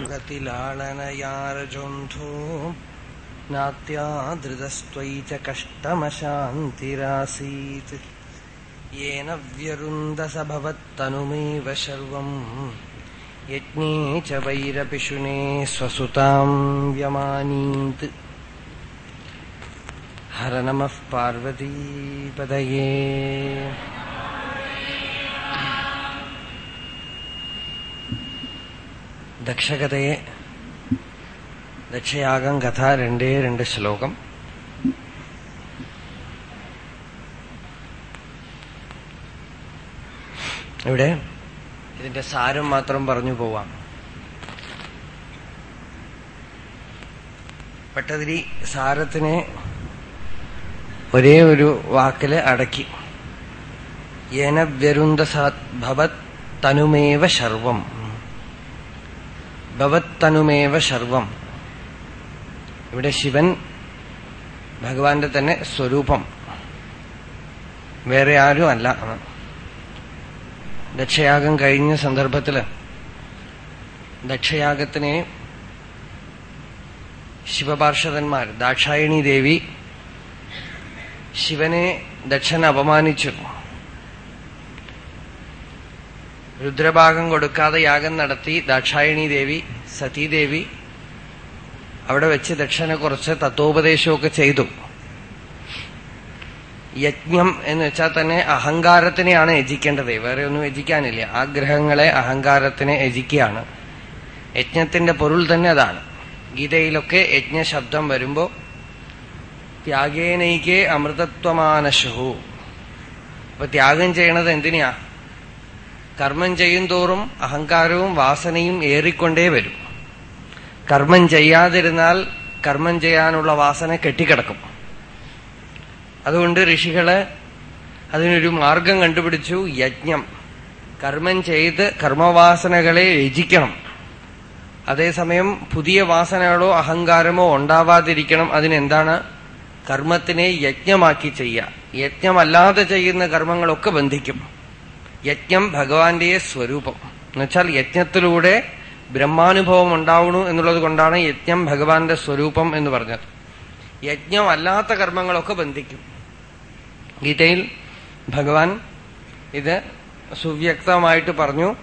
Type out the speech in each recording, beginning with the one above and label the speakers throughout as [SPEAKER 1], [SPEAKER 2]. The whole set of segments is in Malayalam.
[SPEAKER 1] गतिलाळनयारजोऽन्धो नात्यादृतस्त्वयि च कष्टमशान्तिरासीत्। येन व्यरुन्धस भवत्तनुमेव सर्वं यज्ञे च वैरपिशुने स्वसुतां व्यमानीत्। हर नमः पार्वतीपदये। ദക്ഷകഥയെ ദക്ഷയാഗം കഥ രണ്ടേ രണ്ട് ശ്ലോകം. ഇവിടെ ഇതിന്റെ സാരം മാത്രം പറഞ്ഞു പോവാം. പട്ടതിരി സാരത്തിനെ ഒരേ ഒരു വാക്കിൽ അടക്കി. യേന വ്യരുന്ദസാത് ഭവത് തനുമേവ ശർവം. ഭവത്തനുമേവ ശർവം. ഇവിടെ ശിവൻ ഭഗവാന്റെ തന്നെ സ്വരൂപം. വേറെ ആരും അല്ല ദക്ഷയാഗം കഴിഞ്ഞ സന്ദർഭത്തിൽ ദക്ഷയാഗത്തിനെ ശിവപാർഷദന്മാർ ദാക്ഷായണി ദേവി ശിവനെ ദക്ഷൻ അപമാനിച്ചു. രുദ്രഭാഗം കൊടുക്കാതെ യാഗം നടത്തി ദാക്ഷായണി ദേവി സതീദേവി അവിടെ വെച്ച് ദക്ഷനെ കുറച്ച് തത്വോപദേശമൊക്കെ ചെയ്തു. യജ്ഞം എന്ന് വെച്ചാൽ തന്നെ അഹങ്കാരത്തിനെയാണ് യജിക്കേണ്ടത്. വേറെ ഒന്നും യജിക്കാനില്ല. ആഗ്രഹങ്ങളെ അഹങ്കാരത്തിനെ യജിക്കുകയാണ്. യജ്ഞത്തിന്റെ പൊരുൾ തന്നെ അതാണ്. ഗീതയിലൊക്കെ യജ്ഞശബ്ദം വരുമ്പോ ത്യാഗേനൈക്കേ അമൃതത്വമാനശു അപ്പൊ ത്യാഗം ചെയ്യണത് എന്തിനാ കർമ്മം ചെയ്യും തോറും അഹങ്കാരവും വാസനയും ഏറിക്കൊണ്ടേ വരും. കർമ്മം ചെയ്യാതിരുന്നാൽ കർമ്മം ചെയ്യാനുള്ള വാസന കെട്ടിക്കിടക്കും. അതുകൊണ്ട് ഋഷികൾ അതിനൊരു മാർഗം കണ്ടുപിടിച്ചു യജ്ഞം. കർമ്മം ചെയ്ത് കർമ്മവാസനകളെ രചിക്കണം. അതേസമയം പുതിയ വാസനകളോ അഹങ്കാരമോ ഉണ്ടാവാതിരിക്കണം. അതിനെന്താണ്? കർമ്മത്തിനെ യജ്ഞമാക്കി ചെയ്യുക. യജ്ഞമല്ലാതെ ചെയ്യുന്ന കർമ്മങ്ങളൊക്കെ ബന്ധിക്കും. യജ്ഞം ഭഗവാന്റെ സ്വരൂപം. എന്നുവെച്ചാൽ യജ്ഞത്തിലൂടെ ബ്രഹ്മാനുഭവം ഉണ്ടാവണു എന്നുള്ളത് കൊണ്ടാണ് യജ്ഞം ഭഗവാന്റെ സ്വരൂപം എന്ന് പറഞ്ഞത്. യജ്ഞം അല്ലാത്ത കർമ്മങ്ങളൊക്കെ ബന്ധിക്കും. ഗീതയിൽ ഭഗവാൻ ഇത് സുവ്യക്തമായിട്ട് പറഞ്ഞു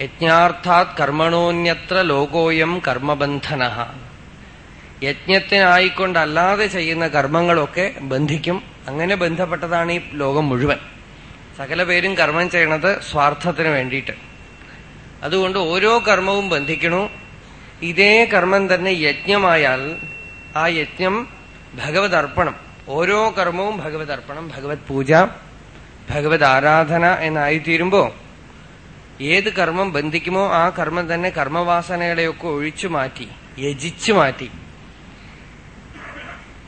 [SPEAKER 1] യജ്ഞാർത്ഥാത് കർമ്മണോന്യത്ര ലോകോയം കർമ്മബന്ധന. യജ്ഞത്തിനായിക്കൊണ്ടല്ലാതെ ചെയ്യുന്ന കർമ്മങ്ങളൊക്കെ ബന്ധിക്കും. അങ്ങനെ ബന്ധപ്പെട്ടതാണ് ഈ ലോകം മുഴുവൻ. സകല പേരും കർമ്മം ചെയ്യണത് സ്വാർത്ഥത്തിന് വേണ്ടിയിട്ട്. അതുകൊണ്ട് ഓരോ കർമ്മവും ബന്ധിക്കണു. ഇതേ കർമ്മം തന്നെ യജ്ഞമായാൽ ആ യജ്ഞം ഭഗവത് അർപ്പണം ഓരോ കർമ്മവും ഭഗവത് അർപ്പണം ഭഗവത് പൂജ ഭഗവത് ആരാധന എന്നായിത്തീരുമ്പോ ഏത് കർമ്മം ബന്ധിക്കുമോ ആ കർമ്മം തന്നെ കർമ്മവാസനകളെയൊക്കെ ഒഴിച്ചു മാറ്റി യജിച്ചു മാറ്റി.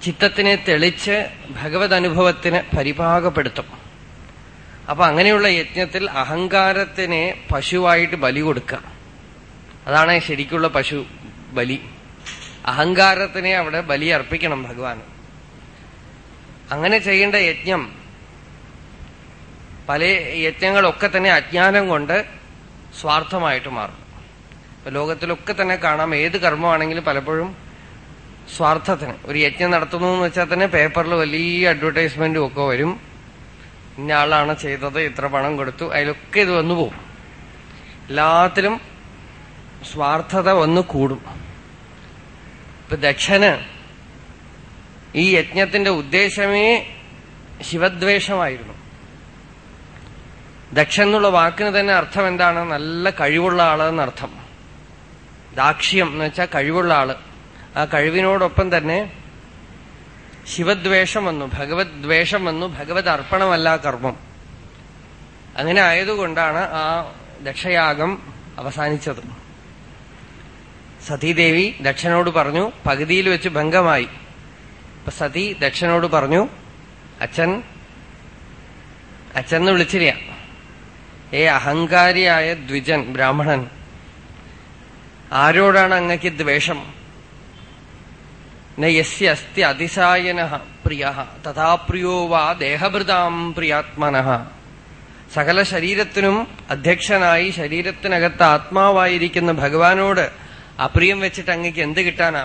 [SPEAKER 1] ചിത്തത്തിനെ തെളിച്ച് ഭഗവത് അനുഭവത്തിന് പരിപാകപ്പെടുത്തും. അപ്പൊ അങ്ങനെയുള്ള യജ്ഞത്തിൽ അഹങ്കാരത്തിനെ പശുവായിട്ട് ബലി കൊടുക്കുക. അതാണ് ശരിക്കുള്ള പശു ബലി. അഹങ്കാരത്തിനെ അവിടെ ബലി അർപ്പിക്കണം ഭഗവാന്. അങ്ങനെ ചെയ്യേണ്ട യജ്ഞം പല യജ്ഞങ്ങളൊക്കെ തന്നെ അജ്ഞാനം കൊണ്ട് സ്വാർത്ഥമായിട്ട് മാറും. ഇപ്പൊ ലോകത്തിലൊക്കെ തന്നെ കാണാം ഏത് കർമ്മമാണെങ്കിലും പലപ്പോഴും സ്വാർത്ഥത്തിന്. ഒരു യജ്ഞം നടത്തുന്നു എന്ന് വെച്ചാൽ തന്നെ പേപ്പറിൽ വലിയ അഡ്വർടൈസ്മെന്റും ഒക്കെ വരും. ഇന്ന ആളാണ് ചെയ്തത് ഇത്ര പണം കൊടുത്തു അതിലൊക്കെ ഇത് വന്നു പോകും എല്ലാത്തിലും സ്വാർത്ഥത വന്നു കൂടും. ഇപ്പൊ ദക്ഷന് ഈ യജ്ഞത്തിന്റെ ഉദ്ദേശമേ ശിവദ്വേഷമായിരുന്നു. ദക്ഷൻ എന്നുള്ള വാക്കിന് തന്നെ അർത്ഥം എന്താണ്? നല്ല കഴിവുള്ള ആൾ എന്നർത്ഥം. ദാക്ഷ്യം എന്ന് വെച്ചാൽ കഴിവുള്ള ആൾ. ആ കഴിവിനോടൊപ്പം തന്നെ ശിവദ്വേഷം വന്നു ഭഗവത് ദ്വേഷം വന്നു ഭഗവത് അർപ്പണമല്ല കർമ്മം. അങ്ങനെ ആയതുകൊണ്ടാണ് ആ ദക്ഷയാഗം അവസാനിച്ചത്. സതീദേവി ദക്ഷനോട് പറഞ്ഞു പകുതിയിൽ വെച്ച് ഭംഗമായി. അപ്പൊ സതി ദക്ഷനോട് പറഞ്ഞു അച്ഛൻ അച്ഛന്ന് വിളിച്ചില്ല. ഏ അഹങ്കാരിയായ ദ്വിജൻ ബ്രാഹ്മണൻ ആരോടാണ് അങ്ങക്ക് ദ്വേഷം? ന യസ്യ അസ്തി അതിസായന പ്രിയ. തഥാ പ്രിയോ വാ ദേഹഭൃതാം പ്രിയാത്മന. സകല ശരീരത്തിനും അധ്യക്ഷനായി ശരീരത്തിനകത്ത് ആത്മാവായിരിക്കുന്ന ഭഗവാനോട് അപ്രിയം വെച്ചിട്ട് അങ്ങക്ക് എന്ത് കിട്ടാനാ?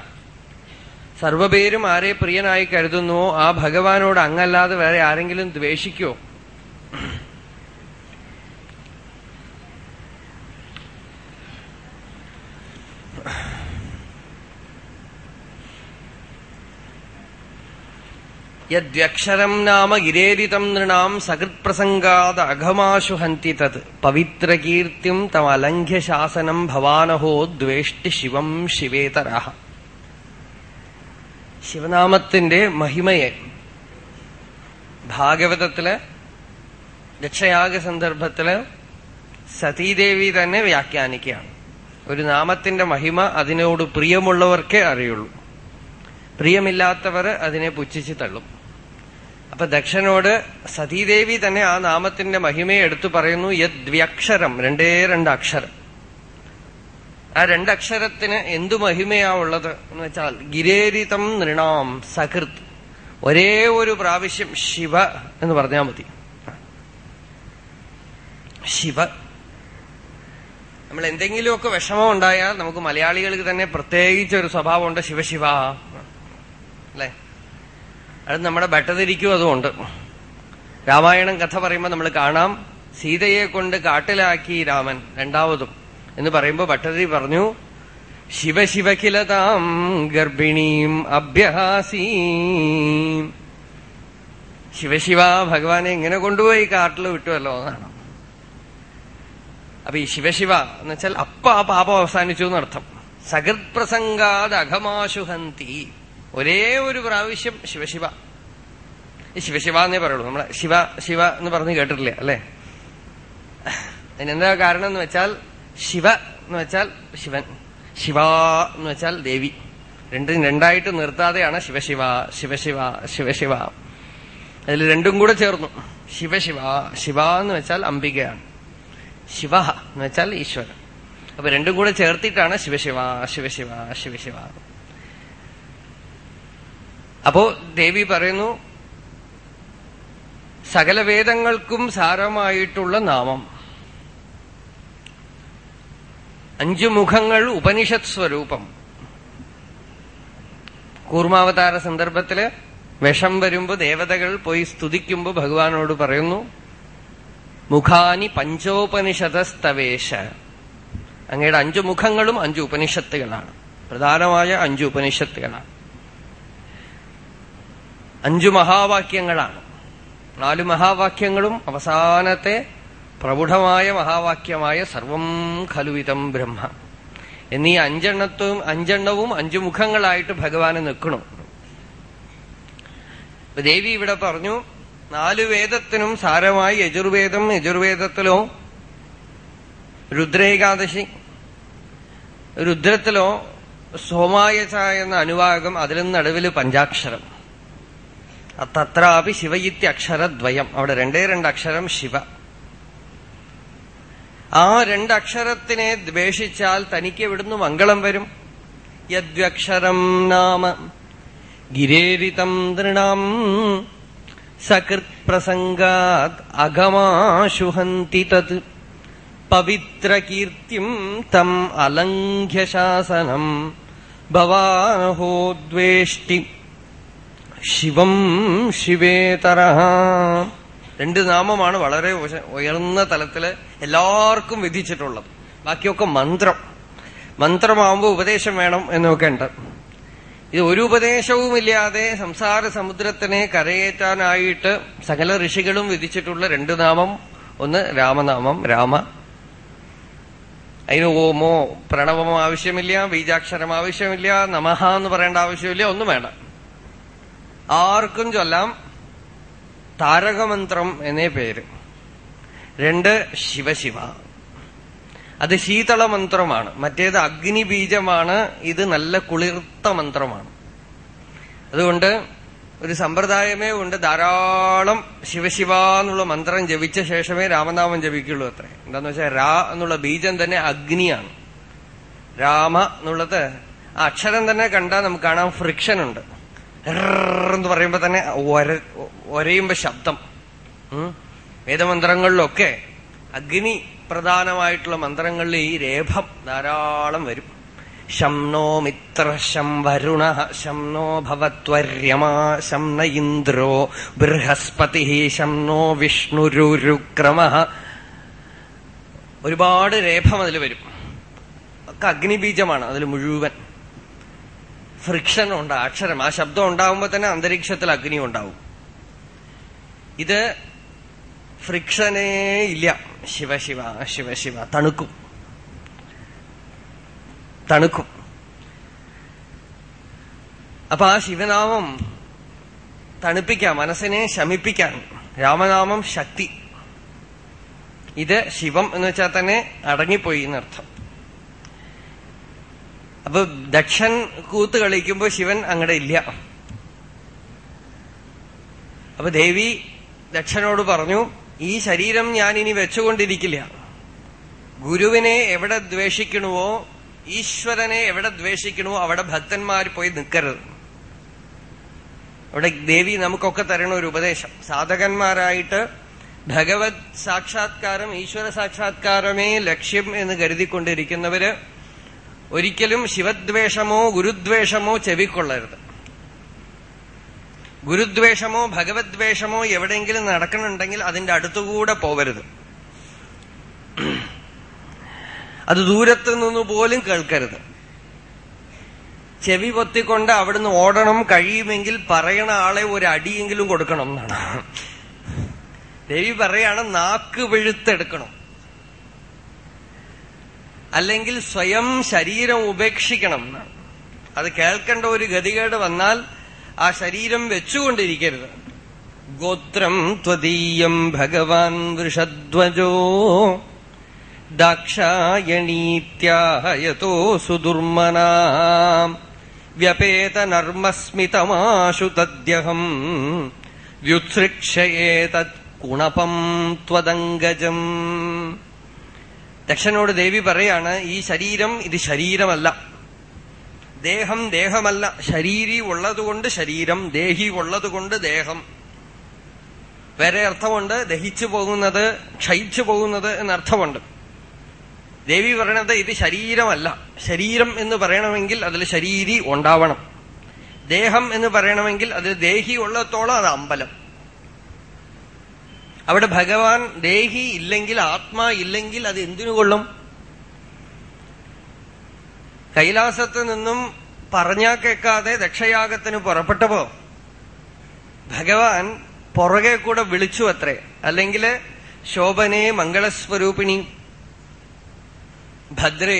[SPEAKER 1] സർവപേരും ആരെ പ്രിയനായി കരുതുന്നുവോ ആ ഭഗവാനോട് അങ്ങല്ലാതെ വേറെ ആരെങ്കിലും ദ്വേഷിക്കോ യദ്വക്ഷരം നാമ ഗിരേരിതം നൃണാം സകൃത്പ്രസംഗാത് അഘമാശു ഹന്തി തത് പവിത്രകീർത്തിം തമലംഘ്യ ശാസനം ഭവാനഹോ ദ്വേഷ്ടി ശിവം ശിവേതര ശിവനാമത്തിന്റെ മഹിമയെ ഭാഗവതത്തിൽ രക്ഷയാഗ സന്ദർഭത്തിൽ സതീദേവി തന്നെ വ്യാഖ്യാനിക്കുകയാണ്. ഒരു നാമത്തിന്റെ മഹിമ അതിനോട് പ്രിയമുള്ളവർക്കേ അറിയുള്ളൂ. പ്രിയമില്ലാത്തവർ അതിനെ പുച്ഛിച്ച് തള്ളും. അപ്പൊ ദക്ഷനോട് സതീദേവി തന്നെ ആ നാമത്തിന്റെ മഹിമയെ എടുത്തു പറയുന്നു യദ്വ്യക്ഷരം രണ്ടേ രണ്ട് അക്ഷരം. ആ രണ്ടക്ഷരത്തിന് എന്തു മഹിമയാ ഉള്ളത് എന്ന് വെച്ചാൽ ഗിരേരിതം നൃണാം സകൃത് ഒരേ ഒരു പ്രാവശ്യം ശിവ എന്ന് പറഞ്ഞാൽ മതി. ശിവ. നമ്മൾ എന്തെങ്കിലുമൊക്കെ വിഷമം ഉണ്ടായാൽ നമുക്ക് മലയാളികൾക്ക് തന്നെ പ്രത്യേകിച്ച് ഒരു സ്വഭാവമുണ്ട് ശിവശിവ. അല്ലെ? അത് നമ്മുടെ ഭട്ടതിരിക്കും അതുകൊണ്ട് രാമായണം കഥ പറയുമ്പോൾ നമ്മൾ കാണാം സീതയെ കൊണ്ട് കാട്ടിലാക്കി രാമൻ രണ്ടാമതും. എന്ന് പറയുമ്പോൾ ഭട്ടതിരി പറഞ്ഞു ശിവശിവഖിലതാം ഗർഭിണീം അഭ്യഹാസീ. ശിവശിവ ഭഗവാനെ ഇങ്ങനെ കൊണ്ടുപോയി കാട്ടിൽ വിട്ടുവല്ലോ എന്നാണ്. അപ്പൊ ഈ ശിവശിവ എന്ന് വെച്ചാൽ അപ്പ ആ പാപം അവസാനിച്ചു എന്നർത്ഥം. സകൃത് പ്രസംഗാദ് അഘമാശുഹന്തി ഒരേ ഒരു പ്രാവശ്യം ശിവശിവ ശിവശിവ എന്നേ പറയുള്ളൂ. നമ്മളെ ശിവ ശിവ എന്ന് പറഞ്ഞ് കേട്ടിട്ടില്ലേ അല്ലെ? അതിനെന്താ കാരണം എന്ന് വെച്ചാൽ ശിവ എന്ന് വെച്ചാൽ ശിവൻ ശിവ എന്ന് വെച്ചാൽ ദേവി. രണ്ടും രണ്ടായിട്ട് നിർത്താതെയാണ് ശിവശിവ ശിവശിവ ശിവശിവ അതിൽ രണ്ടും കൂടെ ചേർന്നു. ശിവശിവ ശിവ എന്ന് വെച്ചാൽ അംബികയാണ്. ശിവ എന്ന് വെച്ചാൽ ഈശ്വരൻ. അപ്പൊ രണ്ടും കൂടെ ചേർത്തിട്ടാണ് ശിവശിവ ശിവശിവ ശിവശിവ അപ്പോ ദേവി പറയുന്നു സകല വേദങ്ങൾക്കും സാരമായിട്ടുള്ള നാമം. അഞ്ചു മുഖങ്ങൾ ഉപനിഷത് സ്വരൂപം. കൂർമാവതാര സന്ദർഭത്തിൽ വിഷം വരുമ്പോ ദേവതകൾ പോയി സ്തുതിക്കുമ്പോ ഭഗവാനോട് പറയുന്നു മുഖാനി പഞ്ചോപനിഷതസ്തവേശ അങ്ങയുടെ അഞ്ചു മുഖങ്ങളും അഞ്ചു ഉപനിഷത്തുകളാണ്. പ്രധാനമായ അഞ്ചു ഉപനിഷത്തുകളാണ്. അഞ്ചു മഹാവാക്യങ്ങളാണ്. നാലു മഹാവാക്യങ്ങളും അവസാനത്തെ പ്രൗഢമായ മഹാവാക്യമായ സർവം ഖലുവിതം ബ്രഹ്മ. എന്നീ അഞ്ചെണ്ണത്തും അഞ്ചെണ്ണവും അഞ്ചു മുഖങ്ങളായിട്ട് ഭഗവാന് നിൽക്കണു. ദേവി ഇവിടെ പറഞ്ഞു നാലു വേദത്തിനും സാരമായി യജുർവേദം യജുർവേദത്തിലോ രുദ്രേകാദശി രുദ്രത്തിലോ സോമായച എന്ന അനുവാകം അതിലും നടുവിൽ പഞ്ചാക്ഷരം. തത്രാപി ശിവയിത്യക്ഷരദ്വയം അവിടെ രണ്ടേ രണ്ട് അക്ഷരം ശിവ. ആ രണ്ടക്ഷരത്തിനെ ദ്വേഷിച്ചാൽ തനിക്ക് എവിടുന്ന് മംഗളം വരും? യദ്വക്ഷരം നാമ. ഗിരേരിതം ദൃണാം സകൃത് പ്രസംഗാത് അഗമാശുഹന്തി തത്. പവിത്രകീർത്തിം തം അലംഘ്യശാസനം. ശാസനം ഭവാനഹോ ദ്വേഷ്ടി ശിവം ശിവേതര രണ്ട് നാമമാണ് വളരെ ഉയർന്ന തലത്തിൽ എല്ലാവർക്കും വിധിച്ചിട്ടുള്ളത്. ബാക്കിയൊക്കെ മന്ത്രം. മന്ത്രമാവുമ്പോൾ ഉപദേശം വേണം എന്നൊക്കെ ഉണ്ട്. ഇത് ഒരു ഉപദേശവുമില്ലാതെ സംസാര സമുദ്രത്തിനെ കരയേറ്റാനായിട്ട് സകല ഋഷികളും വിധിച്ചിട്ടുള്ള രണ്ട് നാമം. ഒന്ന് രാമനാമം രാമ. അതിന് ഓമോ പ്രണവമോ ആവശ്യമില്ല ബീജാക്ഷരം ആവശ്യമില്ല നമഹ എന്ന് പറയേണ്ട ആവശ്യമില്ല ഒന്നും വേണ്ട. ആർക്കും ചൊല്ലാം താരകമന്ത്രം എന്നേ പേര്. രണ്ട് ശിവശിവ. അത് ശീതള മന്ത്രമാണ് മറ്റേത് അഗ്നിബീജമാണ്. ഇത് നല്ല കുളിർത്ത മന്ത്രമാണ്. അതുകൊണ്ട് ഒരു സമ്പ്രദായമേ ഉണ്ട്. ധാരാളം ശിവശിവ എന്നുള്ള മന്ത്രം ജപിച്ച ശേഷമേ രാമനാമം ജപിക്കുള്ളൂ അത്ര. എന്താന്ന് വെച്ചാൽ രാ എന്നുള്ള ബീജം തന്നെ അഗ്നിയാണ്. രാമ എന്നുള്ളത് ആ അക്ഷരം തന്നെ കണ്ടാൽ നമുക്ക് കാണാൻ ഫ്രിക്ഷൻ ഉണ്ട് എന്ന് പറയുമ്പോ തന്നെ ഒര ഒരയുമ്പോ ശബ്ദം. വേദമന്ത്രങ്ങളിലൊക്കെ അഗ്നി പ്രധാനമായിട്ടുള്ള മന്ത്രങ്ങളിൽ ഈ രേഭം ധാരാളം വരും. ശംനോ മിത്ര ശം വരുണ ശംനോ ഭവത്വര്യമാ ശംന ഇന്ദ്രോ ബൃഹസ്പതി ശംനോ വിഷ്ണുരുക്രമ ഒരുപാട് രേഭം അതിൽ വരും. ഒക്കെ അഗ്നിബീജമാണ് അതിൽ മുഴുവൻ. ഫ്രിക്ഷൻ ഉണ്ട് അക്ഷരം. ആ ശബ്ദം ഉണ്ടാവുമ്പോ തന്നെ അന്തരീക്ഷത്തിൽ അഗ്നി ഉണ്ടാവും. ഇത് ഫ്രിക്ഷനേ ഇല്ല. ശിവശിവ ശിവശിവ തണുക്കും. തണുക്കും. അപ്പൊ ആ ശിവനാമം തണുപ്പിക്കാം മനസ്സിനെ ശമിപ്പിക്കാൻ. രാമനാമം ശക്തി. ഇത് ശിവം എന്ന് വെച്ചാൽ തന്നെ അടങ്ങിപ്പോയി എന്നർത്ഥം. അപ്പൊ ദക്ഷൻ കൂത്ത് കളിക്കുമ്പോ ശിവൻ അങ്ങടെ ഇല്ല. അപ്പൊ ദേവി ദക്ഷനോട് പറഞ്ഞു ഈ ശരീരം ഞാൻ ഇനി വെച്ചുകൊണ്ടിരിക്കില്ല. ഗുരുവിനെ എവിടെ ദ്വേഷിക്കണമോ ഈശ്വരനെ എവിടെ ദ്വേഷിക്കണമോ അവിടെ ഭക്തന്മാർ പോയി നിൽക്കരുത് അവിടെ ദേവി നമുക്കൊക്കെ തരണ ഒരു ഉപദേശം. സാധകന്മാരായിട്ട് ഭഗവത് സാക്ഷാത്കാരം ഈശ്വര സാക്ഷാത്കാരമേ ലക്ഷ്യം എന്ന് കരുതിക്കൊണ്ടിരിക്കുന്നവര് ഒരിക്കലും ശിവദ്വേഷമോ ഗുരുദ്വേഷമോ ചെവിക്കൊള്ളരുത്. ഗുരുദ്വേഷമോ ഭഗവദ്വേഷമോ എവിടെയെങ്കിലും നടക്കണുണ്ടെങ്കിൽ അതിന്റെ അടുത്തുകൂടെ പോവരുത്. അത് ദൂരത്ത് നിന്ന് പോലും കേൾക്കരുത്. ചെവി പൊത്തിക്കൊണ്ട് അവിടുന്ന് ഓടണം കഴിയുമെങ്കിൽ പറയണ ആളെ ഒരു അടിയെങ്കിലും കൊടുക്കണം എന്നാണ്. ദേവി പറയാണ് നാക്ക് വെഴുത്തെടുക്കണം. അല്ലെങ്കിൽ സ്വയം ശരീരം ഉപേക്ഷിക്കണം എന്നാണ്. അത് കേൾക്കേണ്ട ഒരു ഗതികേട് വന്നാൽ ആ ശരീരം വെച്ചുകൊണ്ടിരിക്കരുത്. ഗോത്രം ത്വദീയം ഭഗവാൻ വൃഷധ്വജോ ദാക്ഷായണീത്യാഹയതോ സുദുർമനാ വ്യപേതനർമ്മസ്മിതമാശു തദ്യഹം വ്യുത്സൃക്ഷയേതത് കുണപം ത്വദംഗജം. ദക്ഷനോട് ദേവി പറയാണ് ഈ ശരീരം ഇത് ശരീരമല്ല. ദേഹം ദേഹമല്ല. ശരീരി ഉള്ളതുകൊണ്ട് ശരീരം ദേഹി ഉള്ളതുകൊണ്ട് ദേഹം. വേറെ അർത്ഥമുണ്ട് ദഹിച്ചു പോകുന്നത് ക്ഷയിച്ചു പോകുന്നത് എന്നർത്ഥമുണ്ട്. ദേവി പറയണത് ഇത് ശരീരമല്ല. ശരീരം എന്ന് പറയണമെങ്കിൽ അതിൽ ശരീരി ഉണ്ടാവണം. ദേഹം എന്ന് പറയണമെങ്കിൽ അതിൽ ദേഹി ഉള്ളത്തോളം അത് അമ്പലം. അവിടെ ഭഗവാൻ ദേഹി ഇല്ലെങ്കിൽ ആത്മാ ഇല്ലെങ്കിൽ അത് എന്തിനു കൊള്ളും? കൈലാസത്ത് നിന്നും പറഞ്ഞാ കേൾക്കാതെ ദക്ഷയാഗത്തിന് പുറപ്പെട്ടപ്പോ ഭഗവാൻ പുറകെ കൂടെ വിളിച്ചു അത്രേ. അല്ലെങ്കിൽ ശോഭനെ മംഗളസ്വരൂപിണി ഭദ്രേ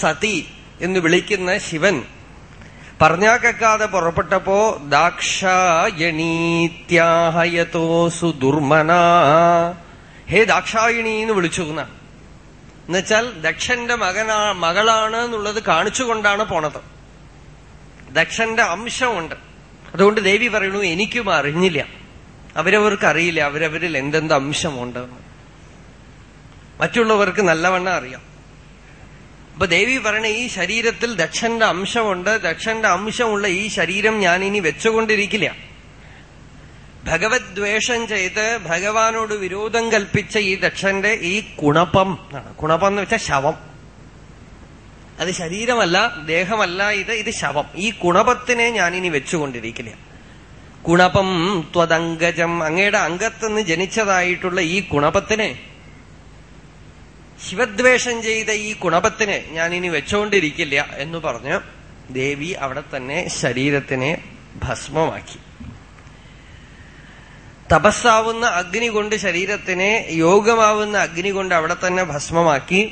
[SPEAKER 1] സതി എന്ന് വിളിക്കുന്ന ശിവൻ പറഞ്ഞാ കേൾക്കാതെ പുറപ്പെട്ടപ്പോ ദാക്ഷായണീത്യാഹയതോസു ദുർമന. ഹേ ദാക്ഷായണി എന്ന് വിളിച്ചു എന്നാണ് എന്നുവെച്ചാൽ ദക്ഷന്റെ മകനാ മകളാണ് എന്നുള്ളത് കാണിച്ചുകൊണ്ടാണ് പോണത്. ദക്ഷന്റെ അംശമുണ്ട്. അതുകൊണ്ട് ദേവി പറയണു എനിക്കും അറിഞ്ഞില്ല. അവരവർക്ക് അറിയില്ല അവരവരിൽ എന്തെന്ത് അംശമുണ്ട് മറ്റുള്ളവർക്ക് നല്ലവണ്ണം അറിയാം. അപ്പൊ ദേവി പറയണ ഈ ശരീരത്തിൽ ദക്ഷന്റെ അംശമുണ്ട് ദക്ഷന്റെ അംശമുള്ള ഈ ശരീരം ഞാൻ ഇനി വെച്ചുകൊണ്ടിരിക്കില്ല. ഭഗവത് ദ്വേഷം ചെയ്ത് ഭഗവാനോട് വിരോധം കൽപ്പിച്ച ഈ ദക്ഷന്റെ ഈ കുണപ്പം കുണപ്പം എന്ന് വെച്ചാൽ ശവം. അത് ശരീരമല്ല ദേഹമല്ല ഇത് ഇത് ശവം. ഈ കുണപത്തിനെ ഞാൻ ഇനി വെച്ചുകൊണ്ടിരിക്കില്ല. കുണപം ത്വതങ്കജം അങ്ങയുടെ അംഗത്തുനിന്ന് ജനിച്ചതായിട്ടുള്ള ഈ കുണപത്തിനെ ശിവദ്വേഷം ചെയ്ത ഈ കുണപത്തിനെ ഞാൻ ഇനി വെച്ചുകൊണ്ടിരിക്കില്ല എന്ന് പറഞ്ഞ് ദേവി അവിടെ തന്നെ ശരീരത്തിനെ ഭസ്മമാക്കി. തപസ്സാവുന്ന അഗ്നി കൊണ്ട് ശരീരത്തിനെ യോഗമാവുന്ന അഗ്നി കൊണ്ട് അവിടെ തന്നെ ഭസ്മമാക്കി.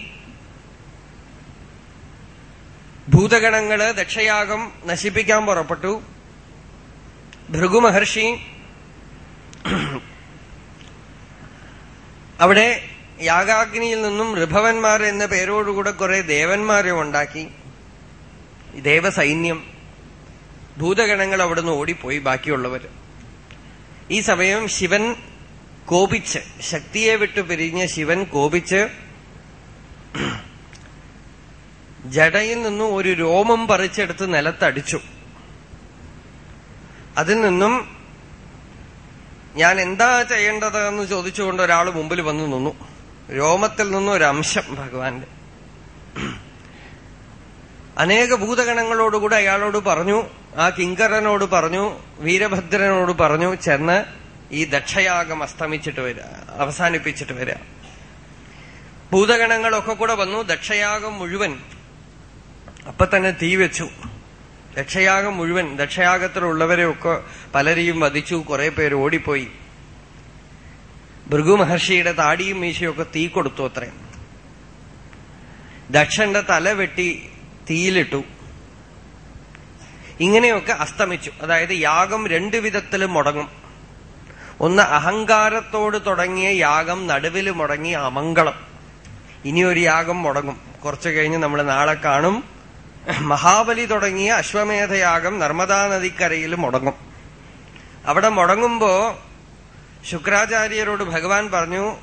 [SPEAKER 1] ഭൂതഗണങ്ങൾ ദക്ഷയാഗം നശിപ്പിക്കാൻ പുറപ്പെട്ടു. ഭൃഗുമഹർഷി അവിടെ യാഗാഗ്നിയിൽ നിന്നും ഋഭവന്മാർ എന്ന പേരോടുകൂടെ കുറെ ദേവന്മാരെ ഉണ്ടാക്കി. ദേവസൈന്യം ഭൂതഗണങ്ങൾ അവിടുന്ന് ഓടിപ്പോയി ബാക്കിയുള്ളവർ ഈ സമയം ശിവൻ കോപിച്ച് ശക്തിയെ വിട്ടു പിരിഞ്ഞ ശിവൻ കോപിച്ച് ജടയിൽ നിന്നും ഒരു രോമം പറിച്ചെടുത്ത് നിലത്തടിച്ചു. അതിൽ നിന്നും ഞാൻ എന്താ ചെയ്യേണ്ടതെന്ന് ചോദിച്ചുകൊണ്ട് ഒരാൾ മുമ്പിൽ വന്നു നിന്നു. രോമത്തിൽ നിന്നും ഒരു അംശം ഭഗവാന്റെ. അനേക ഭൂതഗണങ്ങളോടുകൂടെ അയാളോട് പറഞ്ഞു ആ കിങ്കരനോട് പറഞ്ഞു വീരഭദ്രനോട് പറഞ്ഞു ചെന്ന് ഈ ദക്ഷയാഗം അസ്തമിച്ചിട്ട് വരിക അവസാനിപ്പിച്ചിട്ട് വരിക ഭൂതഗണങ്ങളൊക്കെ കൂടെ വന്നു ദക്ഷയാഗം മുഴുവൻ. അപ്പൊ തന്നെ തീ വെച്ചു. ദക്ഷയാഗം മുഴുവൻ ദക്ഷയാഗത്തിലുള്ളവരെയൊക്കെ പലരെയും വധിച്ചു കുറെ പേര് ഓടിപ്പോയി. ഭൃഗു മഹർഷിയുടെ താടിയും മീശയൊക്കെ തീ കൊടുത്തു അത്രയും ദക്ഷന്റെ തല വെട്ടി തീയിലിട്ടു. ഇങ്ങനെയൊക്കെ അസ്തമിച്ചു. അതായത് യാഗം രണ്ടു വിധത്തിലും മുടങ്ങും. ഒന്ന് അഹങ്കാരത്തോട് തുടങ്ങിയ യാഗം നടുവിൽ മുടങ്ങി അമംഗളം. ഇനിയൊരു യാഗം മുടങ്ങും. കുറച്ചു കഴിഞ്ഞ് നമ്മൾ നാളെ കാണും. മഹാബലി തുടങ്ങിയ അശ്വമേധയാഗം നർമ്മദാ നദിക്കരയിൽ മുടങ്ങും. അവിടെ മുടങ്ങുമ്പോ ശുക്രാചാര്യരോട് ഭഗവാൻ പറഞ്ഞു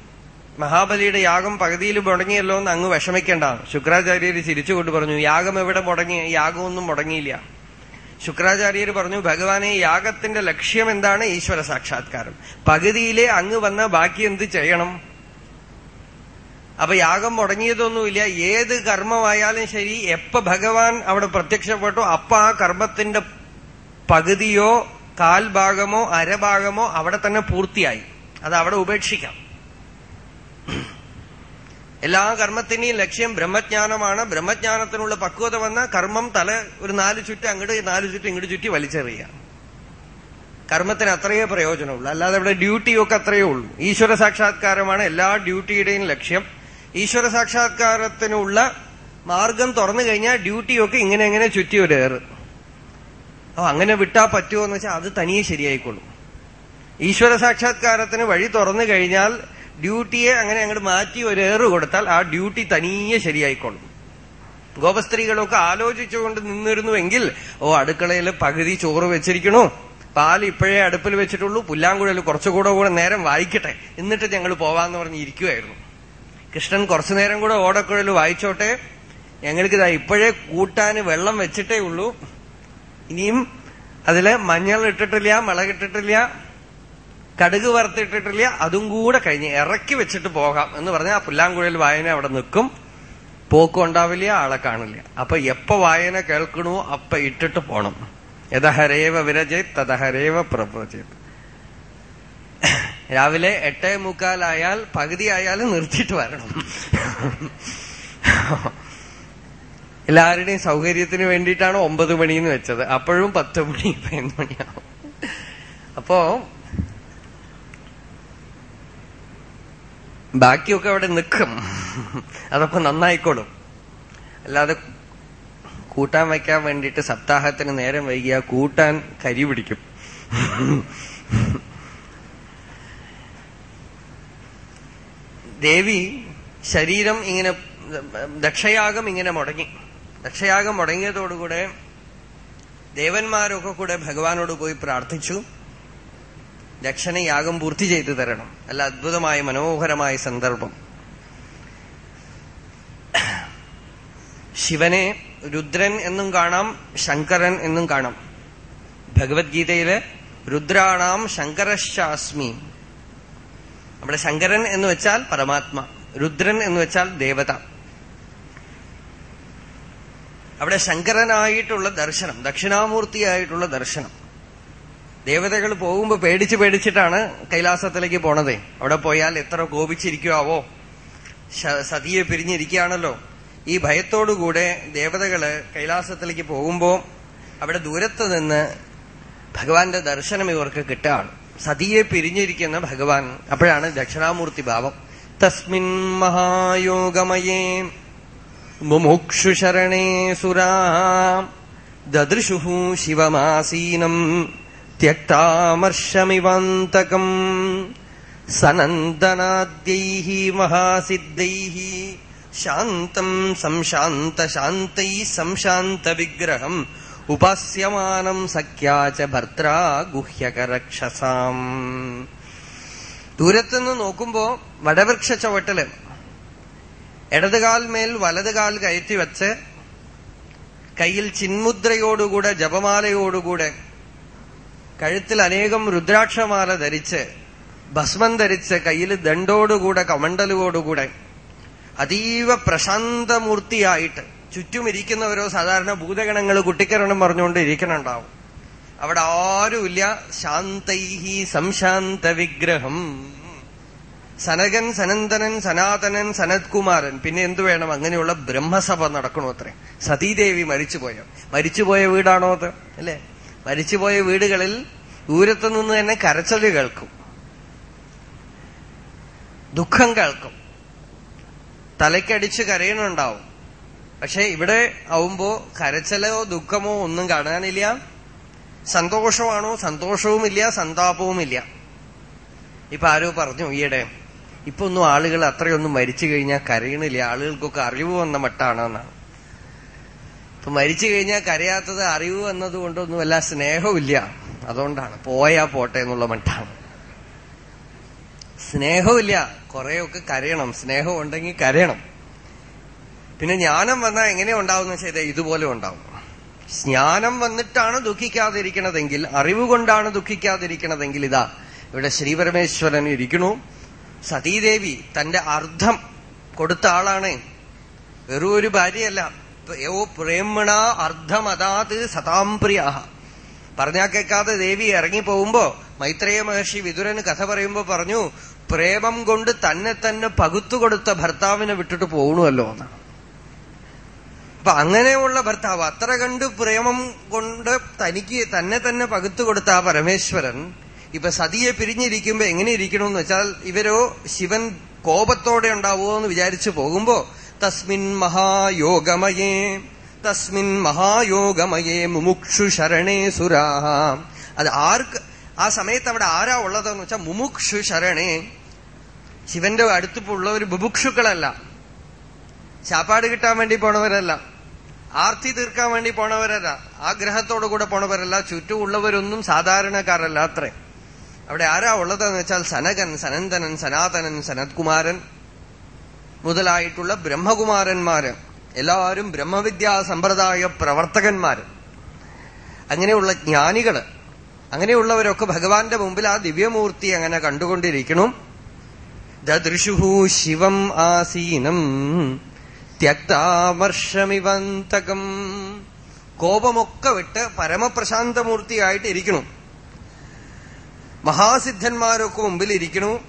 [SPEAKER 1] മഹാബലിയുടെ യാഗം പകുതിയിൽ മുടങ്ങിയല്ലോ എന്ന് അങ്ങ് വിഷമിക്കേണ്ട. ശുക്രാചാര്യർ ചിരിച്ചുകൊണ്ട് പറഞ്ഞു യാഗം എവിടെ മുടങ്ങി? യാഗമൊന്നും മുടങ്ങിയില്ല. ശുക്രാചാര്യർ പറഞ്ഞു ഭഗവാനെ യാഗത്തിന്റെ ലക്ഷ്യം എന്താണ്? ഈശ്വര സാക്ഷാത്കാരം. പകുതിയിലെ അങ്ങ് വന്ന ബാക്കി എന്ത് ചെയ്യണം? അപ്പൊ യാഗം മുടങ്ങിയതൊന്നുമില്ല. ഏത് കർമ്മമായാലും ശരി എപ്പ ഭഗവാൻ അവിടെ പ്രത്യക്ഷപ്പെട്ടു അപ്പ ആ കർമ്മത്തിന്റെ പകുതിയോ കാൽഭാഗമോ അരഭാഗമോ അവിടെ തന്നെ പൂർത്തിയായി. അത് അവിടെ ഉപേക്ഷിക്കാം. എല്ലാ കർമ്മത്തിന്റെയും ലക്ഷ്യം ബ്രഹ്മജ്ഞാനമാണ്. ബ്രഹ്മജ്ഞാനത്തിനുള്ള പക്വത വന്ന കർമ്മം തല ഒരു നാല് ചുറ്റും അങ്ങോട്ട് നാല് ചുറ്റും ഇങ്ങോട്ട് ചുറ്റി വലിച്ചെറിയുക. കർമ്മത്തിന് അത്രയേ പ്രയോജനമുള്ളൂ. അല്ലാതെ ഇവിടെ ഡ്യൂട്ടിയൊക്കെ അത്രയേ ഉള്ളൂ. ഈശ്വര സാക്ഷാത്കാരമാണ് എല്ലാ ഡ്യൂട്ടിയുടെയും ലക്ഷ്യം. ഈശ്വര സാക്ഷാത്കാരത്തിനുള്ള മാർഗം തുറന്നു കഴിഞ്ഞാൽ ഡ്യൂട്ടിയൊക്കെ ഇങ്ങനെ എങ്ങനെ ചുറ്റി ഒരു അപ്പൊ അങ്ങനെ വിട്ടാ പറ്റുമോ എന്ന് വെച്ചാൽ അത് തനിയെ ശരിയായിക്കൊള്ളും ഈശ്വര സാക്ഷാത്കാരത്തിന് വഴി തുറന്നു കഴിഞ്ഞാൽ ഡ്യൂട്ടിയെ അങ്ങനെ അങ്ങോട്ട് മാറ്റി ഒരു ഏറ് കൊടുത്താൽ ആ ഡ്യൂട്ടി തനിയെ ശരിയായിക്കൊള്ളും ഗോപസ്ത്രീകളൊക്കെ ആലോചിച്ചുകൊണ്ട് നിന്നിരുന്നുവെങ്കിൽ ഓ അടുക്കളയിൽ പകുതി ചോറ് വെച്ചിരിക്കണു. പാൽ ഇപ്പോഴേ അടുപ്പിൽ വെച്ചിട്ടുള്ളൂ. പുല്ലാങ്കുഴൽ കുറച്ചുകൂടെ കൂടെ നേരം വായിക്കട്ടെ. എന്നിട്ട് ഞങ്ങൾ പോവാന്ന് പറഞ്ഞ് ഇരിക്കുമായിരുന്നു കൃഷ്ണൻ കുറച്ചു നേരം കൂടെ ഓടക്കുഴൽ വായിച്ചോട്ടെ. ഞങ്ങൾക്ക് ഇതാ ഇപ്പോഴേ കൂട്ടാന് വെള്ളം വെച്ചിട്ടേ ഉള്ളൂ. ഇനിയും അതിൽ മഞ്ഞൾ ഇട്ടിട്ടില്ല മുളകിട്ടിട്ടില്ല കടുക് വറുത്തിട്ടിട്ടില്ല അതും കൂടെ കഴിഞ്ഞ് ഇറക്കി വെച്ചിട്ട് പോകാം എന്ന് പറഞ്ഞാൽ ആ പുല്ലാങ്കുഴൽ വായന അവിടെ നിൽക്കും. പോക്കും ഉണ്ടാവില്ല ആളെ കാണില്ല. അപ്പൊ എപ്പ വായന കേൾക്കണോ അപ്പൊ ഇട്ടിട്ട് പോണം. യഥഹരേവ വിരജയ് തഥഹരേവ പ്രവചേത് രാവിലെ എട്ടേ മുക്കാലായാൽ പകുതി ആയാലും നിർത്തിയിട്ട് വരണം. എല്ലാവരുടെയും സൗകര്യത്തിന് വേണ്ടിയിട്ടാണ് ഒമ്പത് മണിന്ന് വെച്ചത്. അപ്പോഴും പത്ത് മണി പതിനൊന്ന് മണിയാവും. അപ്പോ ബാക്കിയൊക്കെ അവിടെ നിൽക്കും. അതപ്പോ നന്നായിക്കോളും. അല്ലാതെ കൂട്ടാൻ വയ്ക്കാൻ വേണ്ടിയിട്ട് സപ്താഹത്തിന് നേരം വൈകിയ കൂട്ടാൻ കരി പിടിക്കും. ദേവി ശരീരം ഇങ്ങനെ ദക്ഷയാഗം ഇങ്ങനെ മുടങ്ങി. ദക്ഷയാഗം മുടങ്ങിയതോടുകൂടെ ദേവന്മാരൊക്കെ കൂടെ ഭഗവാനോട് പോയി പ്രാർത്ഥിച്ചു. ദക്ഷനെ യാഗം പൂർത്തി ചെയ്തു തരണം. അല്ല അദ്ഭുതമായ മനോഹരമായ സന്ദർഭം. ശിവനെ രുദ്രൻ എന്നും കാണാം ശങ്കരൻ എന്നും കാണാം. ഭഗവത്ഗീതയിൽ രുദ്രാണാം ശങ്കരശാസ്മി അവിടെ ശങ്കരൻ എന്ന് വെച്ചാൽ പരമാത്മ. രുദ്രൻ എന്ന് വെച്ചാൽ ദേവത. അവിടെ ശങ്കരനായിട്ടുള്ള ദർശനം ദക്ഷിണാമൂർത്തിയായിട്ടുള്ള ദർശനം. ദേവതകൾ പോകുമ്പോ പേടിച്ച് പേടിച്ചിട്ടാണ് കൈലാസത്തിലേക്ക് പോണതേ. അവിടെ പോയാൽ എത്ര കോപിച്ചിരിക്കുവോ സതിയെ പിരിഞ്ഞിരിക്കുകയാണല്ലോ. ഈ ഭയത്തോടുകൂടെ ദേവതകൾ കൈലാസത്തിലേക്ക് പോകുമ്പോ അവിടെ ദൂരത്ത് നിന്ന് ഭഗവാന്റെ ദർശനം ഇവർക്ക് കിട്ടുകയാണ്. സതിയെ പിരിഞ്ഞിരിക്കുന്ന ഭഗവാൻ അപ്പോഴാണ് ദക്ഷിണാമൂർത്തി ഭാവം. തസ്മിൻ മഹായോഗമയേ. മുമുക്ഷുശരണേ സുരാ ദദൃശു ശിവമാസീനം त्यक्तामर्शमिवान्तकम् सनन्दनाद्यैः महासिद्धैः शान्तम् संशान्तशान्तैः संशान्तविग्रहम् ഉപാസ്യമാനം സഖ്യാ ച ഭർത്ര ഗുഹ്യകരക്ഷസാം ദൂരത്തുനിന്ന് നോക്കുമ്പോ വടവൃക്ഷ ചുവട്ടില് ഇടതുകാൽ മേൽ വലതുകാൽ കയറ്റി വച്ച് കയ്യിൽ ചിന്മുദ്രയോടുകൂടെ ജപമാലയോടുകൂടെ കഴുത്തിൽ അനേകം രുദ്രാക്ഷമാല ധരിച്ച് ഭസ്മം ധരിച്ച് കയ്യിൽ ദണ്ടോടുകൂടെ കമണ്ടലുവോടുകൂടെ അതീവ പ്രശാന്തമൂർത്തിയായിട്ട് ചുറ്റും ഇരിക്കുന്നവരോ സാധാരണ ഭൂതഗണങ്ങൾ കുട്ടിക്കരണം പറഞ്ഞുകൊണ്ട് ഇരിക്കണുണ്ടാവും. അവിടെ ആരുമില്ല. ശാന്തൈഹി സംശാന്ത വിഗ്രഹം സനകൻ സനന്ദനൻ സനാതനൻ സനത്കുമാരൻ. പിന്നെ എന്തു വേണം? അങ്ങനെയുള്ള ബ്രഹ്മസഭ നടക്കണോ അത്രേ? സതീദേവി മരിച്ചുപോയോ? മരിച്ചുപോയ വീടാണോ അത്? അല്ലേ? മരിച്ചുപോയ വീടുകളിൽ ദൂരത്തു നിന്ന് തന്നെ കരച്ചൽ കേൾക്കും. ദുഃഖം കേൾക്കും. തലയ്ക്കടിച്ച് കരയണുണ്ടാവും. പക്ഷെ ഇവിടെ ആവുമ്പോ കരച്ചലോ ദുഃഖമോ ഒന്നും കാണാനില്ല. സന്തോഷമാണോ? സന്തോഷവുമില്ല സന്താപവുമില്ല. ഇപ്പൊ ആരോ പറഞ്ഞു ഈയിടെ ഇപ്പൊ ഒന്നും ആളുകൾ അത്രയൊന്നും മരിച്ചു കഴിഞ്ഞാൽ കരയണില്ല. ആളുകൾക്കൊക്കെ അറിവ് വന്ന മട്ടാണെന്നാണ്. ഇപ്പൊ മരിച്ചു കഴിഞ്ഞാൽ കരയാത്തത് അറിവ് വന്നത് കൊണ്ടൊന്നും വല്ല സ്നേഹമില്ല. അതുകൊണ്ടാണ്. പോയാ പോട്ടെ എന്നുള്ള മട്ടാണ്. സ്നേഹമില്ല. കുറെയൊക്കെ കരയണം. സ്നേഹം ഉണ്ടെങ്കിൽ കരയണം. പിന്നെ ജ്ഞാനം വന്നാൽ എങ്ങനെ ഉണ്ടാവുന്ന ചെയ്ത ഇതുപോലെ ഉണ്ടാവും. ജ്ഞാനം വന്നിട്ടാണ് ദുഃഖിക്കാതിരിക്കണതെങ്കിൽ അറിവ് കൊണ്ടാണ് ദുഃഖിക്കാതിരിക്കണതെങ്കിൽ ഇതാ ഇവിടെ ശ്രീപരമേശ്വരൻ ഇരിക്കണു. സതീദേവി തന്റെ അർദ്ധം കൊടുത്ത ആളാണ്. വെറും ഒരു ഭാര്യയല്ല. യോ പ്രേമണ അർദ്ധമതാത് സതാംപ്രിയ പറഞ്ഞാ കേൾക്കാതെ ദേവി ഇറങ്ങിപ്പോകുമ്പോ മൈത്രേയ മഹർഷി വിതുരന് കഥ പറയുമ്പോ പറഞ്ഞു പ്രേമം കൊണ്ട് തന്നെ തന്നെ പകുത്തുകൊടുത്ത ഭർത്താവിനെ വിട്ടിട്ട് പോകണമല്ലോ എന്നാണ് അപ്പൊ അങ്ങനെയുള്ള ഭർത്താവ് അത്ര കണ്ട് പ്രേമം കൊണ്ട് തനിക്ക് തന്നെ തന്നെ പകുത്തു കൊടുത്ത ആ പരമേശ്വരൻ ഇപ്പൊ സതിയെ പിരിഞ്ഞിരിക്കുമ്പോ എങ്ങനെ ഇരിക്കണമെന്ന് വെച്ചാൽ ഇവരോ ശിവൻ കോപത്തോടെ ഉണ്ടാവുമോ എന്ന് വിചാരിച്ചു പോകുമ്പോ തസ്മിൻ മഹായോഗമയേ തസ്മിൻ മഹായോഗമയേ മുമുക്ഷു ശരണേ സുരാഹ അത് ആർക്ക് ആ സമയത്ത് അവിടെ ആരാ ഉള്ളതെന്ന് വെച്ചാൽ മുമുക്ഷു ശരണേ. ശിവന്റെ അടുത്തുള്ളവർ ബുഭുക്ഷുക്കളല്ല ചാപ്പാട് കിട്ടാൻ വേണ്ടി പോണവരല്ല. ആർത്തി തീർക്കാൻ വേണ്ടി പോണവരല്ല. ആഗ്രഹത്തോടു കൂടെ പോണവരല്ല. ചുറ്റുമുള്ളവരൊന്നും സാധാരണക്കാരല്ല അത്രേ. അവിടെ ആരാ ഉള്ളതെന്ന് വെച്ചാൽ സനകൻ സനന്ദനൻ സനാതനൻ സനത്കുമാരൻ മുതലായിട്ടുള്ള ബ്രഹ്മകുമാരന്മാര്. എല്ലാവരും ബ്രഹ്മവിദ്യാ സമ്പ്രദായ പ്രവർത്തകന്മാര്. അങ്ങനെയുള്ള ജ്ഞാനികൾ അങ്ങനെയുള്ളവരൊക്കെ ഭഗവാന്റെ മുമ്പിൽ ആ ദിവ്യമൂർത്തി അങ്ങനെ കണ്ടുകൊണ്ടിരിക്കണം ദദൃശുഹു ശിവം ആസീനം ത്യക്താമർഷമിവന്തകം കോപമൊക്കെ വിട്ട് പരമപ്രശാന്തമൂർത്തിയായിട്ട് ഇരിക്കണം മഹാസിദ്ധന്മാരൊക്കെ മുമ്പിൽ ഇരിക്കണു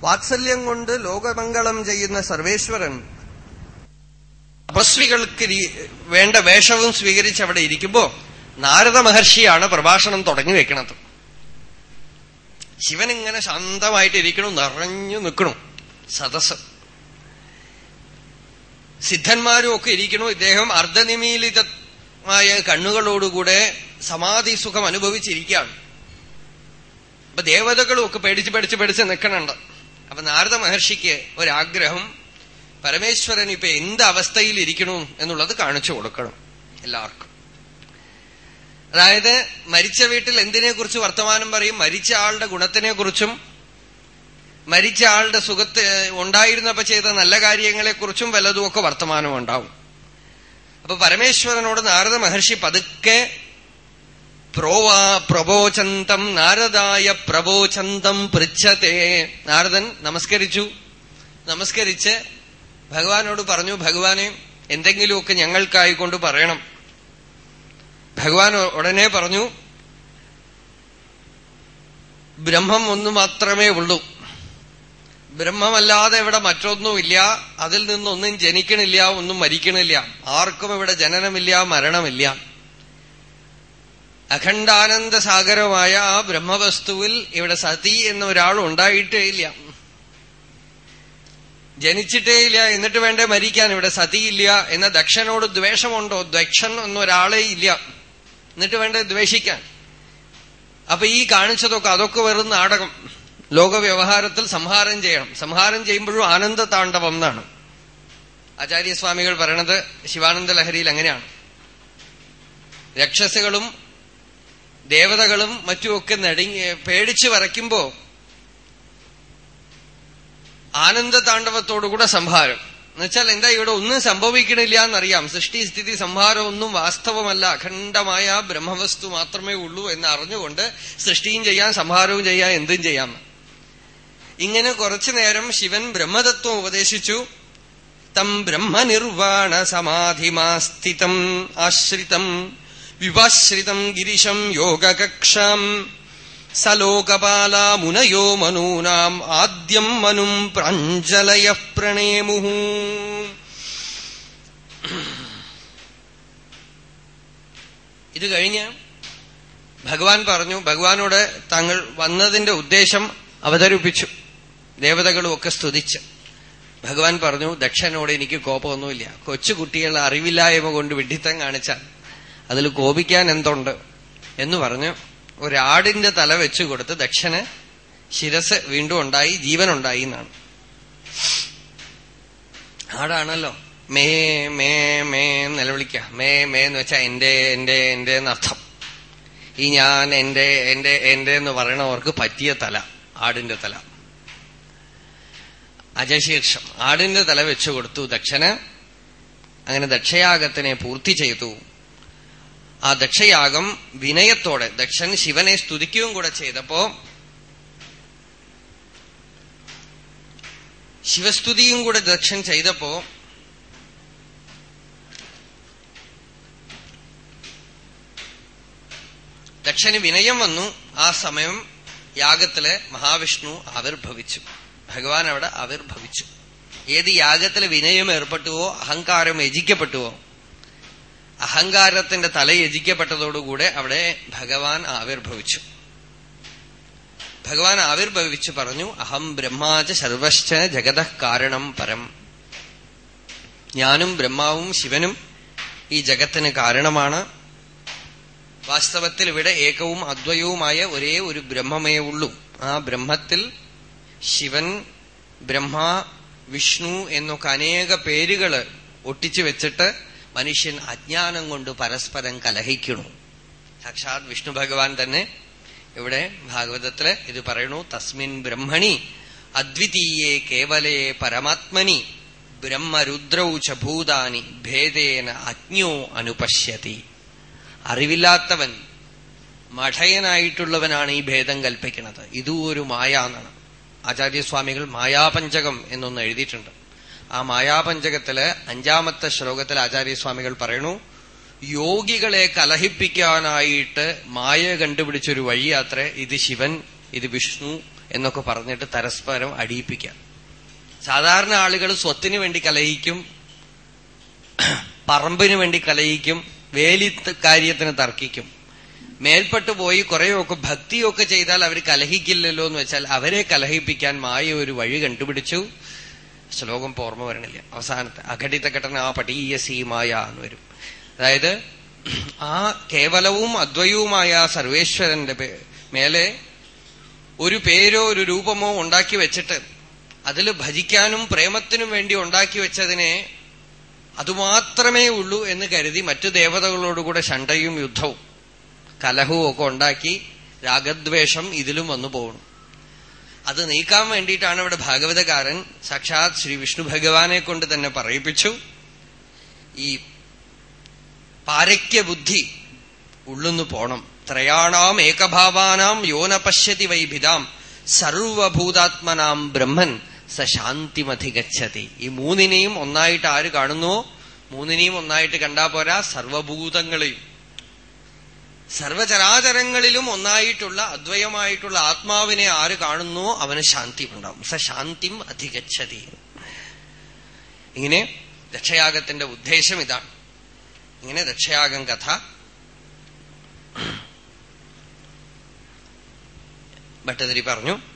[SPEAKER 1] വാത്സല്യം കൊണ്ട് ലോകമംഗളം ചെയ്യുന്ന സർവേശ്വരൻ. തപസ്വികൾക്ക് വേണ്ട വേഷവും സ്വീകരിച്ച് അവിടെ ഇരിക്കുമ്പോ നാരദ മഹർഷിയാണ് പ്രഭാഷണം തുടങ്ങി വെക്കുന്നത് ശിവൻ ഇങ്ങനെ ശാന്തമായിട്ട് ഇരിക്കണു നിറഞ്ഞു നിൽക്കണു സദസ് സിദ്ധന്മാരും ഒക്കെ ഇരിക്കണു. ഇദ്ദേഹം അർദ്ധനിമീലിതമായ കണ്ണുകളോടുകൂടെ സമാധി സുഖം അനുഭവിച്ചിരിക്കുകയാണ് അപ്പൊ ദേവതകളും ഒക്കെ പേടിച്ച് പേടിച്ച് പേടിച്ച് നിൽക്കണുണ്ട്. അപ്പൊ നാരദ മഹർഷിക്ക് ഒരാഗ്രഹം പരമേശ്വരൻ ഇപ്പൊ എന്ത് അവസ്ഥയിൽ ഇരിക്കണു എന്നുള്ളത് കാണിച്ചു കൊടുക്കണം എല്ലാവർക്കും. അതായത് മരിച്ച വീട്ടിൽ എന്തിനെ കുറിച്ച് വർത്തമാനം പറയും? മരിച്ച ആളുടെ ഗുണത്തിനെ കുറിച്ചും മരിച്ച ആളുടെ സുഖത്ത് ഉണ്ടായിരുന്നപ്പോ ചെയ്ത നല്ല കാര്യങ്ങളെക്കുറിച്ചും വല്ലതുമൊക്കെ വർത്തമാനം ഉണ്ടാവും. അപ്പൊ പരമേശ്വരനോട് നാരദ മഹർഷി പതുക്കെ പ്രോവാ പ്രബോചന്തം നാരദായ പ്രബോചന്തം പൃച്ഛത്തെ നാരദൻ നമസ്കരിച്ചു. നമസ്കരിച്ച് ഭഗവാനോട് പറഞ്ഞു ഭഗവാനെ എന്തെങ്കിലുമൊക്കെ ഞങ്ങൾക്കായിക്കൊണ്ട് പറയണം. ഭഗവാൻ ഉടനെ പറഞ്ഞു ബ്രഹ്മം ഒന്നു മാത്രമേ ഉള്ളൂ. ബ്രഹ്മമല്ലാതെ ഇവിടെ മറ്റൊന്നുമില്ല. അതിൽ നിന്നൊന്നും ജനിക്കണില്ല ഒന്നും മരിക്കണില്ല. ആർക്കും ഇവിടെ ജനനമില്ല മരണമില്ല. അഖണ്ഡാനന്ദ സാഗരമായ ആ ബ്രഹ്മവസ്തുവിൽ ഇവിടെ സതി എന്ന ഒരാൾ ഉണ്ടായിട്ടേ ഇല്ല. ജനിച്ചിട്ടേ ഇല്ല എന്നിട്ട് വേണ്ടേ മരിക്കാൻ. ഇവിടെ സതിയില്ല എന്ന ദക്ഷനോട് ദ്വേഷമുണ്ടോ? ദക്ഷൻ എന്നൊരാളെ ഇല്ല. എന്നിട്ട് വേണ്ടേ ദ്വേഷിക്കാൻ. അപ്പൊ ഈ കാണിച്ചതൊക്കെ അതൊക്കെ വെറും നാടകം. ലോകവ്യവഹാരത്തിൽ സംഹാരം ചെയ്യണം. സംഹാരം ചെയ്യുമ്പോഴും ആനന്ദ താണ്ഡവം എന്നാണ്. ആചാര്യസ്വാമികൾ പറയണത് ശിവാനന്ദ ലഹരിയിൽ അങ്ങനെയാണ്. രക്ഷസുകളും ദേവതകളും മറ്റുമൊക്കെ നടുങ്ങി പേടിച്ച് വരയ്ക്കുമ്പോ ആനന്ദ താണ്ഡവത്തോടുകൂടെ സംഹാരം. എന്നുവെച്ചാൽ എന്താ ഇവിടെ ഒന്നും സംഭവിക്കണില്ല എന്നറിയാം സൃഷ്ടി സ്ഥിതി സംഹാരം ഒന്നും വാസ്തവമല്ല. അഖണ്ഡമായ ബ്രഹ്മവസ്തു മാത്രമേ ഉള്ളൂ എന്ന് അറിഞ്ഞുകൊണ്ട് സൃഷ്ടിയും ചെയ്യാം സംഹാരവും ചെയ്യാം എന്തും ചെയ്യാം. ഇങ്ങനെ കുറച്ചു നേരം ശിവൻ ബ്രഹ്മതത്വം ഉപദേശിച്ചു. തം ബ്രഹ്മനിർവാണ സമാധിമാസ്ഥിതം ആശ്രിതം. വിവാശ്രിതം ഗിരിശം യോഗകക്ഷാം സലോകപാലാ മുനയോ മനൂനാം ആദ്യം മനും പ്രാഞ്ജലയ പ്രണേമു ഇത് കഴിഞ്ഞ് ഭഗവാൻ പറഞ്ഞു ഭഗവാനോട് താങ്കൾ വന്നതിന്റെ ഉദ്ദേശം അവതരിപ്പിച്ചു. ദേവതകളും ഒക്കെ സ്തുതിച്ച്. ഭഗവാൻ പറഞ്ഞു ദക്ഷനോട് എനിക്ക് കോപമൊന്നുമില്ല. കൊച്ചുകുട്ടികൾ അറിവില്ലായ്മ കൊണ്ട് വിഡിത്തം കാണിച്ചാൽ അതിൽ കോപിക്കാൻ എന്തുണ്ട് എന്ന് പറഞ്ഞു ഒരാടിന്റെ തല വെച്ചു കൊടുത്ത് ദക്ഷന് ശിരസ് വീണ്ടും ഉണ്ടായി ജീവനുണ്ടായി എന്നാണ്. ആടാണല്ലോ. മേ മേ മേ നിലവിളിക്ക മേ മേ എന്ന് വെച്ചാ എന്റെ എന്റെ എന്റെ എന്നർത്ഥം ഈ ഞാൻ എന്റെ എന്റെ എന്റെ എന്ന് പറയണവർക്ക് പറ്റിയ തല ആടിന്റെ തല. അജശീർഷം. ആടിന്റെ തല വെച്ചു കൊടുത്തു ദക്ഷന്. അങ്ങനെ ദക്ഷയാഗത്തിനെ പൂർത്തി ചെയ്തു. ആ ദക്ഷയാഗം വിനയത്തോടെ ദക്ഷൻ ശിവനെ സ്തുതിക്കുകയും കൂടെ ചെയ്തപ്പോ ശിവസ്തുതിയും കൂടെ ദക്ഷൻ ചെയ്തപ്പോ ദക്ഷന് വിനയം വന്നു. ആ സമയം യാഗത്തിൽ മഹാവിഷ്ണു ആവിർഭവിച്ചു. ഭഗവാൻ അവിടെ ആവിർഭവിച്ചു. ഏത് യാഗത്തിൽ വിനയം ഏർപ്പെട്ടുവോ അഹങ്കാരം യജിക്കപ്പെട്ടുവോ അഹങ്കാരത്തിന്റെ തല യജിക്കപ്പെട്ടതോടുകൂടെ അവിടെ ഭഗവാൻ ആവിർഭവിച്ചു. ഭഗവാൻ ആവിർഭവിച്ചു പറഞ്ഞു അഹം ബ്രഹ്മാച സർവശ്ച ജഗത കാരണം പരം. ഞാനും ബ്രഹ്മാവും ശിവനും ഈ ജഗത്തിന് കാരണമാണ്. വാസ്തവത്തിൽ ഇവിടെ ഏകവും അദ്വയവുമായ ഒരേ ഒരു ബ്രഹ്മമേ ഉള്ളൂ. ആ ബ്രഹ്മത്തിൽ ശിവൻ ബ്രഹ്മ വിഷ്ണു എന്നൊക്കെ അനേക പേരുകൾ ഒട്ടിച്ചു വെച്ചിട്ട് മനുഷ്യൻ അജ്ഞാനം കൊണ്ട് പരസ്പരം കലഹിക്കണു. സാക്ഷാത് വിഷ്ണു ഭഗവാൻ തന്നെ ഇവിടെ ഭാഗവതത്തിൽ ഇത് പറയണു. തസ്മിൻ ബ്രഹ്മണി അദ്വിതീയേ കേവലേ പരമാത്മനി ബ്രഹ്മരുദ്രൗ ഭൂതാനി ഭേദേന അജ്ഞോ അനുപശ്യതി. അറിവില്ലാത്തവൻ മഠയനായിട്ടുള്ളവനാണ് ഈ ഭേദം കൽപ്പിക്കുന്നത്. ഇതും ഒരു മായ എന്നാണ് ആചാര്യസ്വാമികൾ മായാപഞ്ചകം എന്നൊന്ന് എഴുതിയിട്ടുണ്ട്. ആ മായാപഞ്ചകത്തിൽ അഞ്ചാമത്തെ ശ്ലോകത്തിൽ ആചാര്യസ്വാമികൾ പറയണു യോഗികളെ കലഹിപ്പിക്കാനായിട്ട് മായ കണ്ടുപിടിച്ചൊരു വഴിയാത്ര ഇത് ശിവൻ ഇത് വിഷ്ണു എന്നൊക്കെ പറഞ്ഞിട്ട് പരസ്പരം അടിയിപ്പിക്കാം സാധാരണ ആളുകൾ സ്വത്തിന് വേണ്ടി കലഹിക്കും പറമ്പിന് വേണ്ടി കലഹിക്കും വേലി കാര്യത്തിന് തർക്കിക്കും. മേൽപ്പെട്ടു പോയി കുറെയൊക്കെ ഭക്തിയൊക്കെ ചെയ്താൽ അവർ കലഹിക്കില്ലല്ലോ എന്ന് വെച്ചാൽ അവരെ കലഹിപ്പിക്കാൻ മായ ഒരു വഴി കണ്ടുപിടിച്ചു. ശ്ലോകം ഓർമ്മ വരണില്ല. അവസാനത്തെ അഘടിത ഘടന ആ പടീയ സീമായ എന്ന് വരും. അതായത് ആ കേവലവും അദ്വയവുമായ സർവേശ്വരന്റെ മേലെ ഒരു പേരോ ഒരു രൂപമോ ഉണ്ടാക്കി വെച്ചിട്ട് അതിൽ ഭജിക്കാനും പ്രേമത്തിനും വേണ്ടി ഉണ്ടാക്കി വെച്ചതിനെ അതുമാത്രമേ ഉള്ളൂ എന്ന് കരുതി മറ്റു ദേവതകളോടുകൂടെ ശണ്ടയും യുദ്ധവും കലഹവും ഒക്കെ ഉണ്ടാക്കി രാഗദ്വേഷം ഇതിലും വന്നു പോകണം അത് നീക്കാൻ വേണ്ടിയിട്ടാണ് ഇവിടെ ഭാഗവതകാരൻ സാക്ഷാത് ശ്രീ വിഷ്ണു ഭഗവാനെ കൊണ്ട് തന്നെ പറയിപ്പിച്ചു. ഈ പാരക്യ ബുദ്ധി ഉള്ളുന്നു പോണം. ത്രയാണാം ഏകഭാവാനാം യോന പശ്യതി വൈഭിതാം. സർവഭൂതാത്മനാം ബ്രഹ്മൻ സ ശാന്തിമധിഗച്ഛതി ഈ മൂന്നിനെയും ഒന്നായിട്ട് ആര് കാണുന്നുവോ മൂന്നിനെയും ഒന്നായിട്ട് കണ്ടാ പോരാ സർവഭൂതങ്ങളെയും. സർവചരാചരങ്ങളിലും ഒന്നായിട്ടുള്ള അദ്വയമായിട്ടുള്ള ആത്മാവിനെ ആര് കാണുന്നുവോ അവന് ശാന്തി ഉണ്ടാവും. സ ശാന്തിം അധികച്ഛതി ഇങ്ങനെ ദക്ഷയാഗത്തിന്റെ ഉദ്ദേശം ഇതാണ്. ഇങ്ങനെ ദക്ഷയാഗം കഥ. ഭട്ടതിരി പറഞ്ഞു